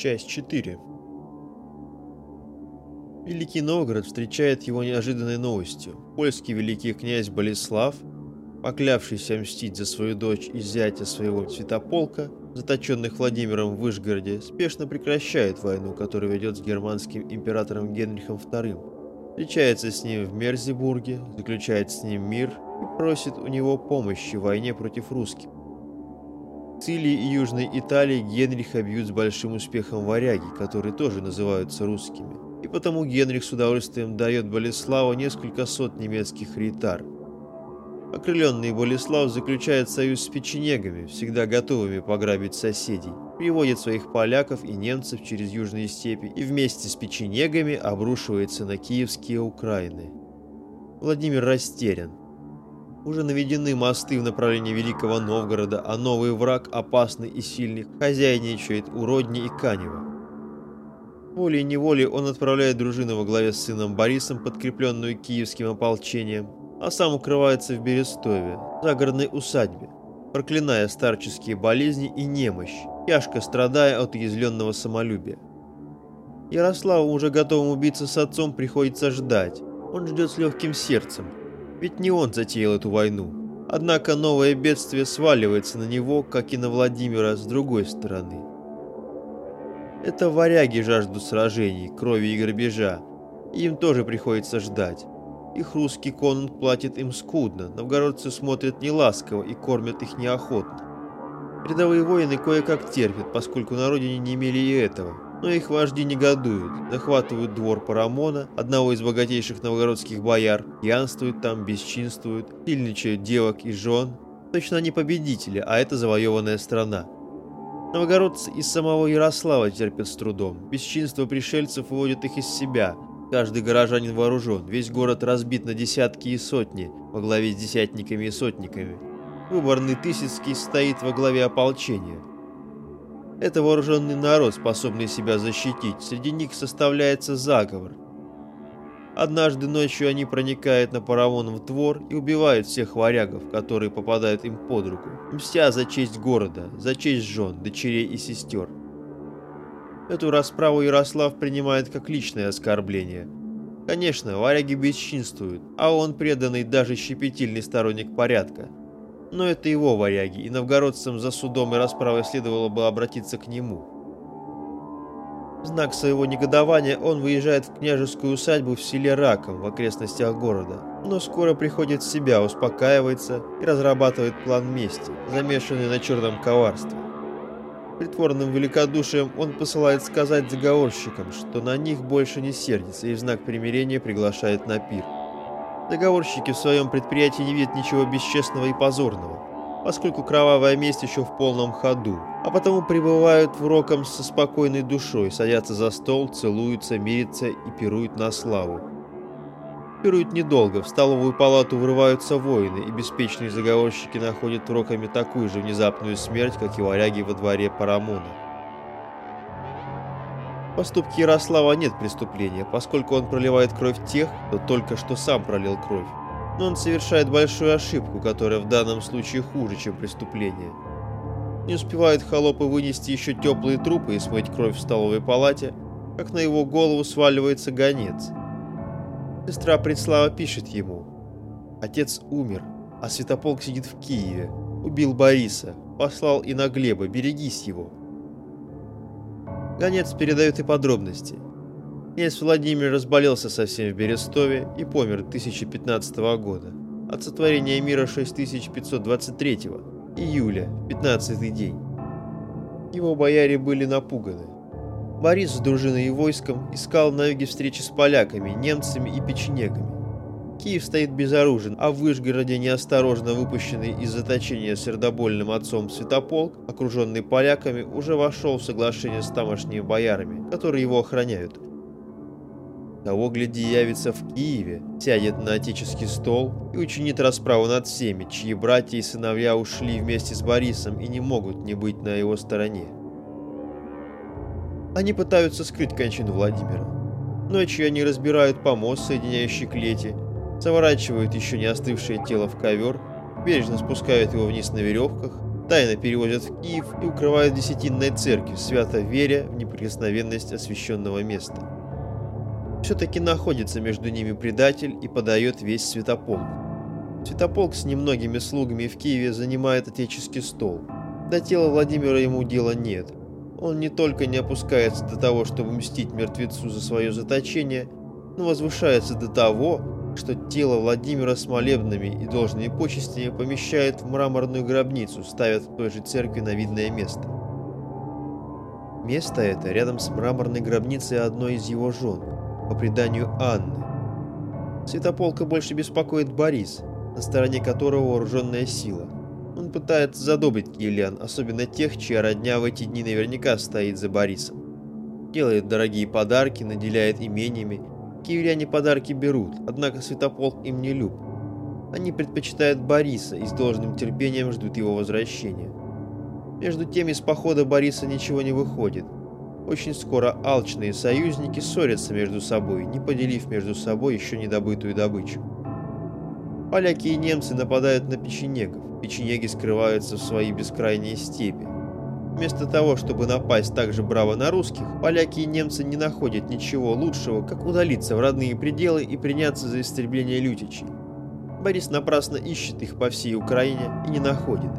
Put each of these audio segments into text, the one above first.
Часть 4 Великий Новгород встречает его неожиданной новостью. Польский великий князь Болеслав, поклявшийся мстить за свою дочь и зятя своего святополка, заточенных Владимиром в Вышгороде, спешно прекращает войну, которую ведет с германским императором Генрихом II. Встречается с ним в Мерзебурге, заключает с ним мир и просит у него помощи в войне против русских. Сицилии и Южной Италии Генриха бьют с большим успехом варяги, которые тоже называются русскими. И потому Генрих с удовольствием дает Болеславу несколько сот немецких рейтар. Окрыленный Болеслав заключает союз с печенегами, всегда готовыми пограбить соседей, приводит своих поляков и немцев через южные степи и вместе с печенегами обрушивается на киевские Украины. Владимир растерян. Уже наведены мосты в направлении Великого Новгорода, а новый враг, опасный и сильный, хозяйничает у Родни и Канева. Волей-неволей он отправляет дружину во главе с сыном Борисом, подкрепленную киевским ополчением, а сам укрывается в Берестове, загородной усадьбе, проклиная старческие болезни и немощь, тяжко страдая от уязвленного самолюбия. Ярославу, уже готовым убиться с отцом, приходится ждать. Он ждет с легким сердцем, ведь не он затеял эту войну. Однако новое бедствие сваливается на него, как и на Владимира с другой стороны. Это варяги жаждут сражений, крови и грабежа. Им тоже приходится ждать. Их русский конунг платит им скудно, новгородцы смотрят неласково и кормят их неохотно. Рядовые воины кое-как терпят, поскольку на родине не имели и этого но их вожди негодуют, захватывают двор Парамона, одного из богатейших новгородских бояр, пьянствуют там, бесчинствуют, сильничают девок и жен. Точно они победители, а это завоеванная страна. Новгородцы из самого Ярослава терпят с трудом. Бесчинство пришельцев выводит их из себя. Каждый горожанин вооружен, весь город разбит на десятки и сотни, во главе с десятниками и сотниками. Выборный Тысяцкий стоит во главе ополчения. Это вооруженный народ, способный себя защитить. Среди них составляется заговор. Однажды ночью они проникают на паровон в двор и убивают всех варягов, которые попадают им под руку, мстя за честь города, за честь жен, дочерей и сестер. Эту расправу Ярослав принимает как личное оскорбление. Конечно, варяги бесчинствуют, а он преданный даже щепетильный сторонник порядка – но это его варяги, и новгородцам за судом и расправой следовало бы обратиться к нему. В знак своего негодования он выезжает в княжескую усадьбу в селе Раком в окрестностях города, но скоро приходит в себя, успокаивается и разрабатывает план мести, замешанный на черном коварстве. Притворным великодушием он посылает сказать заговорщикам, что на них больше не сердится и в знак примирения приглашает на пир. Договорщики в своем предприятии не видят ничего бесчестного и позорного, поскольку кровавая месть еще в полном ходу, а потому пребывают в роком со спокойной душой, садятся за стол, целуются, мирятся и пируют на славу. Пируют недолго, в столовую палату врываются воины, и беспечные заговорщики находят в роками такую же внезапную смерть, как и варяги во дворе Парамона поступке Ярослава нет преступления, поскольку он проливает кровь тех, кто только что сам пролил кровь. Но он совершает большую ошибку, которая в данном случае хуже, чем преступление. Не успевают холопы вынести еще теплые трупы и смыть кровь в столовой палате, как на его голову сваливается гонец. Сестра Предслава пишет ему. Отец умер, а Святополк сидит в Киеве. Убил Бориса, послал и на Глеба, берегись его. Гонец передает и подробности. Князь Владимир разболелся совсем в Берестове и помер 1015 года. От сотворения мира 6523 июля, 15 день. Его бояре были напуганы. Борис с дружиной и войском искал на юге встречи с поляками, немцами и печенегами. Киев стоит безоружен, а в Вышгороде неосторожно выпущенный из заточения сердобольным отцом Святополк, окруженный поляками, уже вошел в соглашение с тамошними боярами, которые его охраняют. Того, гляди, явится в Киеве, сядет на отеческий стол и учинит расправу над всеми, чьи братья и сыновья ушли вместе с Борисом и не могут не быть на его стороне. Они пытаются скрыть кончину Владимира. Ночью они разбирают помост, соединяющий клети, заворачивают еще не остывшее тело в ковер, бережно спускают его вниз на веревках, тайно перевозят в Киев и укрывают Десятинной церкви, свято веря в неприкосновенность освященного места. Все-таки находится между ними предатель и подает весь святополк. Святополк с немногими слугами в Киеве занимает отеческий стол. До тела Владимира ему дела нет. Он не только не опускается до того, чтобы мстить мертвецу за свое заточение, но возвышается до того, что тело Владимира с молебными и должными почестями помещают в мраморную гробницу, ставят в той же церкви на видное место. Место это рядом с мраморной гробницей одной из его жен, по преданию Анны. Святополка больше беспокоит Борис, на стороне которого вооруженная сила. Он пытается задобрить киевлян, особенно тех, чья родня в эти дни наверняка стоит за Борисом. Делает дорогие подарки, наделяет имениями. Киевляне подарки берут, однако Святополк им не люб. Они предпочитают Бориса и с должным терпением ждут его возвращения. Между тем из похода Бориса ничего не выходит. Очень скоро алчные союзники ссорятся между собой, не поделив между собой еще недобытую добычу. Поляки и немцы нападают на печенегов, печенеги скрываются в свои бескрайние степи. Вместо того, чтобы напасть так же браво на русских, поляки и немцы не находят ничего лучшего, как удалиться в родные пределы и приняться за истребление лютичей. Борис напрасно ищет их по всей Украине и не находит.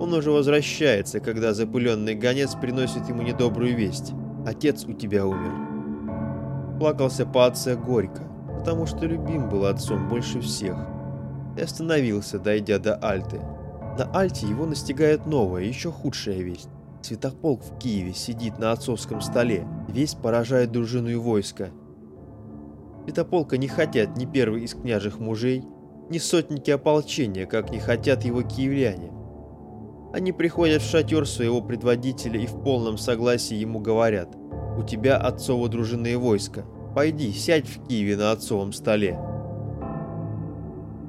Он уже возвращается, когда запыленный гонец приносит ему недобрую весть. «Отец у тебя умер». Плакался по отце горько, потому что любим был отцом больше всех – и остановился, дойдя до Альты. На Альте его настигает новая, еще худшая весть. Святополк в Киеве сидит на отцовском столе, весь поражает дружину и войско. Святополка не хотят ни первый из княжих мужей, ни сотники ополчения, как не хотят его киевляне. Они приходят в шатер своего предводителя и в полном согласии ему говорят «У тебя отцово дружинное войско, пойди, сядь в Киеве на отцовом столе».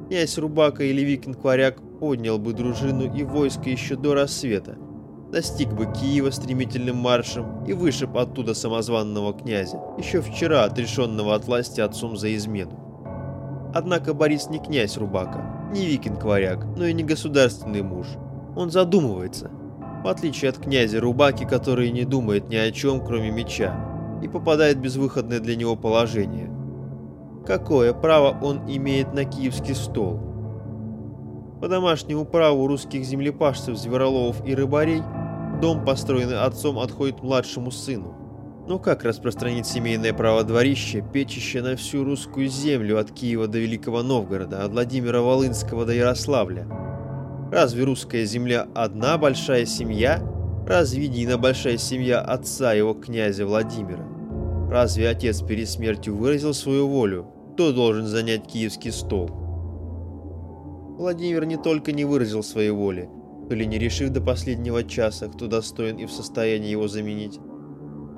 Князь Рубака или викинг-варяг поднял бы дружину и войско еще до рассвета, достиг бы Киева стремительным маршем и вышиб оттуда самозванного князя, еще вчера отрешенного от власти отцом за измену. Однако Борис не князь Рубака, не викинг-варяг, но и не государственный муж. Он задумывается, в отличие от князя Рубаки, который не думает ни о чем, кроме меча, и попадает в безвыходное для него положение – какое право он имеет на киевский стол. По домашнему праву русских землепашцев, звероловов и рыбарей, дом, построенный отцом, отходит младшему сыну. Но как распространить семейное право дворища, печище на всю русскую землю от Киева до Великого Новгорода, от Владимира Волынского до Ярославля? Разве русская земля одна большая семья? Разве едина большая семья отца его князя Владимира? Разве отец перед смертью выразил свою волю? Кто должен занять киевский стол? Владимир не только не выразил своей воли, то ли не решив до последнего часа, кто достоин и в состоянии его заменить.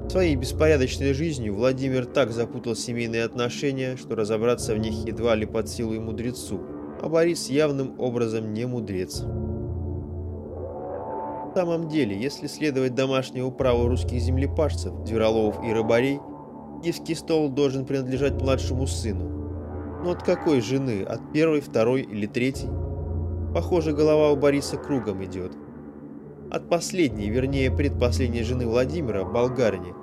Своей беспорядочной жизнью Владимир так запутал семейные отношения, что разобраться в них едва ли под силу и мудрецу, а Борис явным образом не мудрец. В самом деле, если следовать домашнему праву русских землепашцев, звероловов и рыбарей, Киевский стол должен принадлежать младшему сыну. Но от какой жены? От первой, второй или третьей? Похоже, голова у Бориса кругом идет. От последней, вернее, предпоследней жены Владимира, болгарни,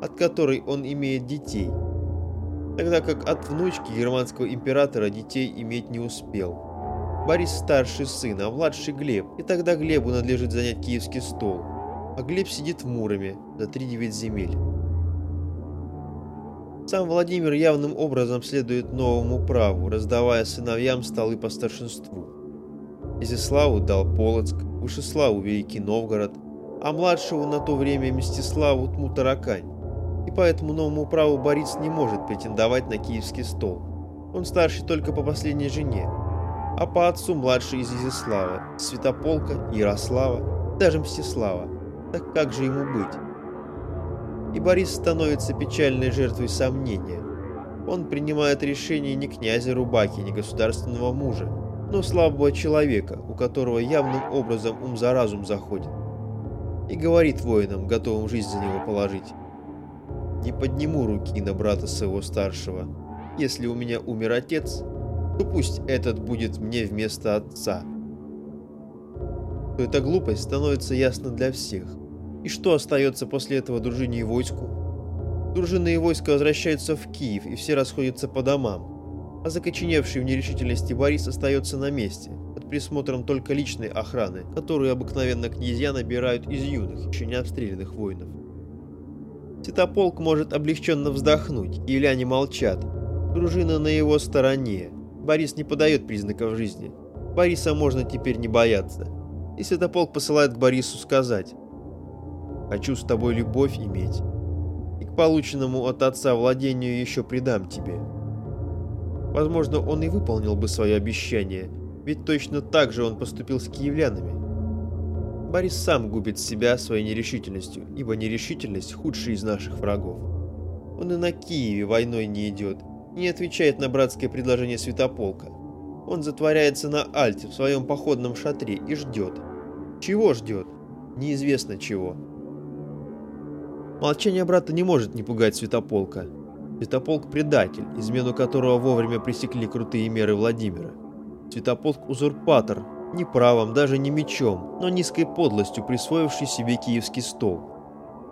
от которой он имеет детей. Тогда как от внучки германского императора детей иметь не успел. Борис старший сын, а младший Глеб, и тогда Глебу надлежит занять киевский стол. А Глеб сидит в Муроме за 3-9 земель. Сам Владимир явным образом следует новому праву, раздавая сыновьям столы по старшинству. Изяславу дал Полоцк, Вышеславу Великий Новгород, а младшего на то время Мстиславу Тму Таракань. И по этому новому праву Борис не может претендовать на киевский стол. Он старший только по последней жене, а по отцу младший из Изяслава, Святополка, Ярослава, даже Мстислава. Так как же ему быть? И Борис становится печальной жертвой сомнения. Он принимает решение не князя Рубаки, не государственного мужа, но слабого человека, у которого явным образом ум за разум заходит. И говорит воинам, готовым жизнь за него положить. «Не подниму руки на брата своего старшего. Если у меня умер отец, то пусть этот будет мне вместо отца». то эта глупость становится ясна для всех. И что остается после этого дружине и войску? Дружины и войска возвращаются в Киев, и все расходятся по домам. А закоченевший в нерешительности Борис остается на месте, под присмотром только личной охраны, которую обыкновенно князья набирают из юных, еще не обстрелянных воинов. Святополк может облегченно вздохнуть, киевляне молчат. Дружина на его стороне. Борис не подает признаков жизни. Бориса можно теперь не бояться. И Святополк посылает к Борису сказать «Хочу с тобой любовь иметь, и к полученному от отца владению еще придам тебе». Возможно, он и выполнил бы свое обещание, ведь точно так же он поступил с киевлянами. Борис сам губит себя своей нерешительностью, ибо нерешительность – худший из наших врагов. Он и на Киеве войной не идет, не отвечает на братское предложение Святополка. Он затворяется на Альте в своем походном шатре и ждет. Чего ждет? Неизвестно чего. Молчание брата не может не пугать Святополка. Святополк – предатель, измену которого вовремя пресекли крутые меры Владимира. Святополк – узурпатор, ни правом, даже не мечом, но низкой подлостью присвоивший себе киевский стол.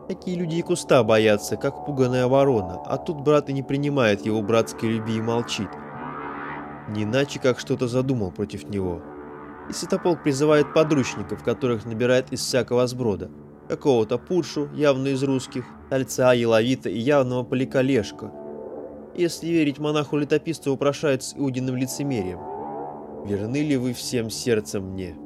Такие люди и куста боятся, как пуганая ворона, а тут брат и не принимает его братской любви и молчит. Не иначе, как что-то задумал против него. И Святополк призывает подручников, которых набирает из всякого сброда. Какого-то Пуршу, явно из русских, Тальца, Еловита и явного Поликолешка. Если верить монаху-летописцу, упрошает с Иудиным лицемерием верны ли вы всем сердцем мне?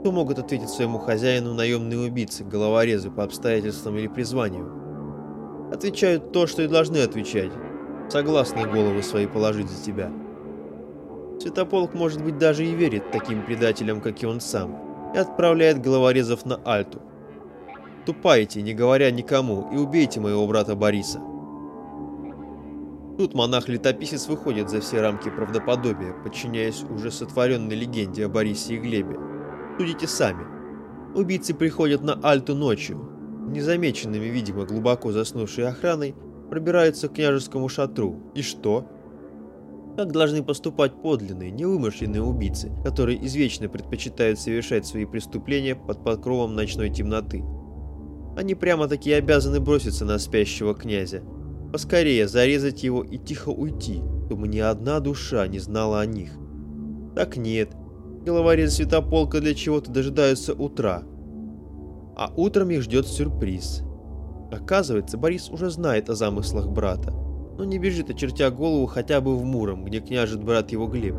Кто могут ответить своему хозяину наемные убийцы, головорезы по обстоятельствам или призванию? Отвечают то, что и должны отвечать. Согласны головы свои положить за тебя. Святополк, может быть, даже и верит таким предателям, как и он сам, и отправляет головорезов на Альту. Тупайте, не говоря никому, и убейте моего брата Бориса. Тут монах-летописец выходит за все рамки правдоподобия, подчиняясь уже сотворенной легенде о Борисе и Глебе. Судите сами. Убийцы приходят на Альту ночью. Незамеченными, видимо, глубоко заснувшей охраной, пробираются к княжескому шатру. И что? Как должны поступать подлинные, невымышленные убийцы, которые извечно предпочитают совершать свои преступления под покровом ночной темноты? Они прямо-таки обязаны броситься на спящего князя, Поскорее зарезать его и тихо уйти, чтобы ни одна душа не знала о них. Так нет, головорезы Святополка для чего-то дожидаются утра. А утром их ждет сюрприз. Оказывается, Борис уже знает о замыслах брата, но не бежит, очертя голову хотя бы в Муром, где княжет брат его Глеб.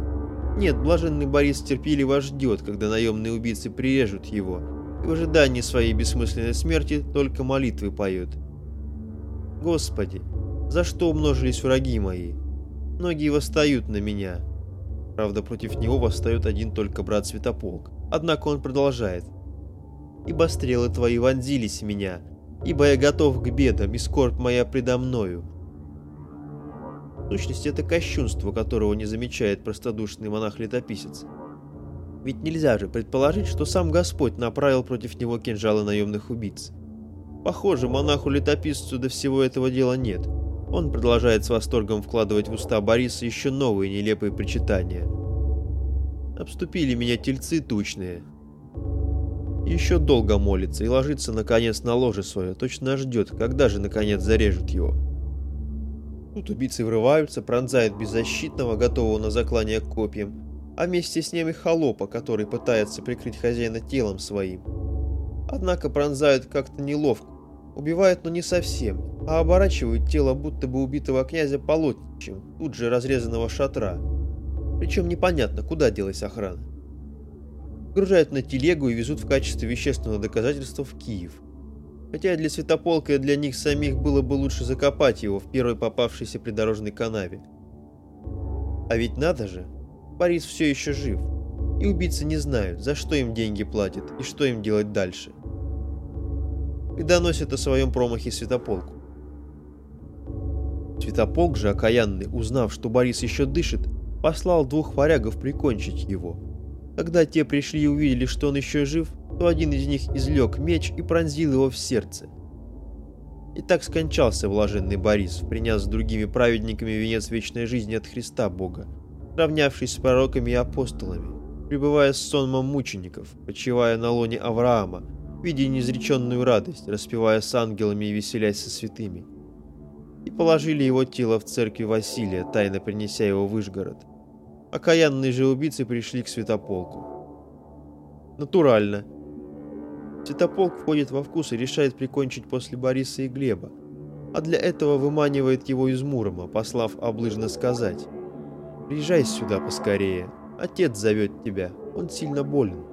Нет, блаженный Борис терпеливо ждет, когда наемные убийцы прирежут его, и в ожидании своей бессмысленной смерти только молитвы поет. Господи, за что умножились враги мои. Многие восстают на меня. Правда, против него восстает один только брат Святополк. Однако он продолжает. «Ибо стрелы твои вонзились в меня, ибо я готов к бедам, и скорбь моя предо мною». В сущности, это кощунство, которого не замечает простодушный монах-летописец. Ведь нельзя же предположить, что сам Господь направил против него кинжалы наемных убийц. Похоже, монаху-летописцу до всего этого дела нет. Он продолжает с восторгом вкладывать в уста Бориса еще новые нелепые причитания. Обступили меня тельцы тучные. Еще долго молится и ложится наконец на ложе свое, точно ждет, когда же наконец зарежут его. Тут убийцы врываются, пронзают беззащитного, готового на заклание копьем, а вместе с ним и холопа, который пытается прикрыть хозяина телом своим. Однако пронзают как-то неловко, Убивают, но не совсем, а оборачивают тело будто бы убитого князя полотничем, тут же разрезанного шатра. Причем непонятно, куда делась охрана. Гружают на телегу и везут в качестве вещественного доказательства в Киев. Хотя для Святополка и для них самих было бы лучше закопать его в первой попавшейся придорожной канаве. А ведь надо же, Борис все еще жив, и убийцы не знают, за что им деньги платят и что им делать дальше и доносит о своем промахе Святополку. Святополк же, окаянный, узнав, что Борис еще дышит, послал двух варягов прикончить его. Когда те пришли и увидели, что он еще жив, то один из них излег меч и пронзил его в сердце. И так скончался блаженный Борис, приняв с другими праведниками венец вечной жизни от Христа Бога, равнявшись с пророками и апостолами, пребывая с сонмом мучеников, почивая на лоне Авраама, видя неизреченную радость, распевая с ангелами и веселясь со святыми. И положили его тело в церкви Василия, тайно принеся его в Ижгород. Окаянные же убийцы пришли к святополку. Натурально. Святополк входит во вкус и решает прикончить после Бориса и Глеба, а для этого выманивает его из Мурома, послав облыжно сказать «Приезжай сюда поскорее, отец зовет тебя, он сильно болен».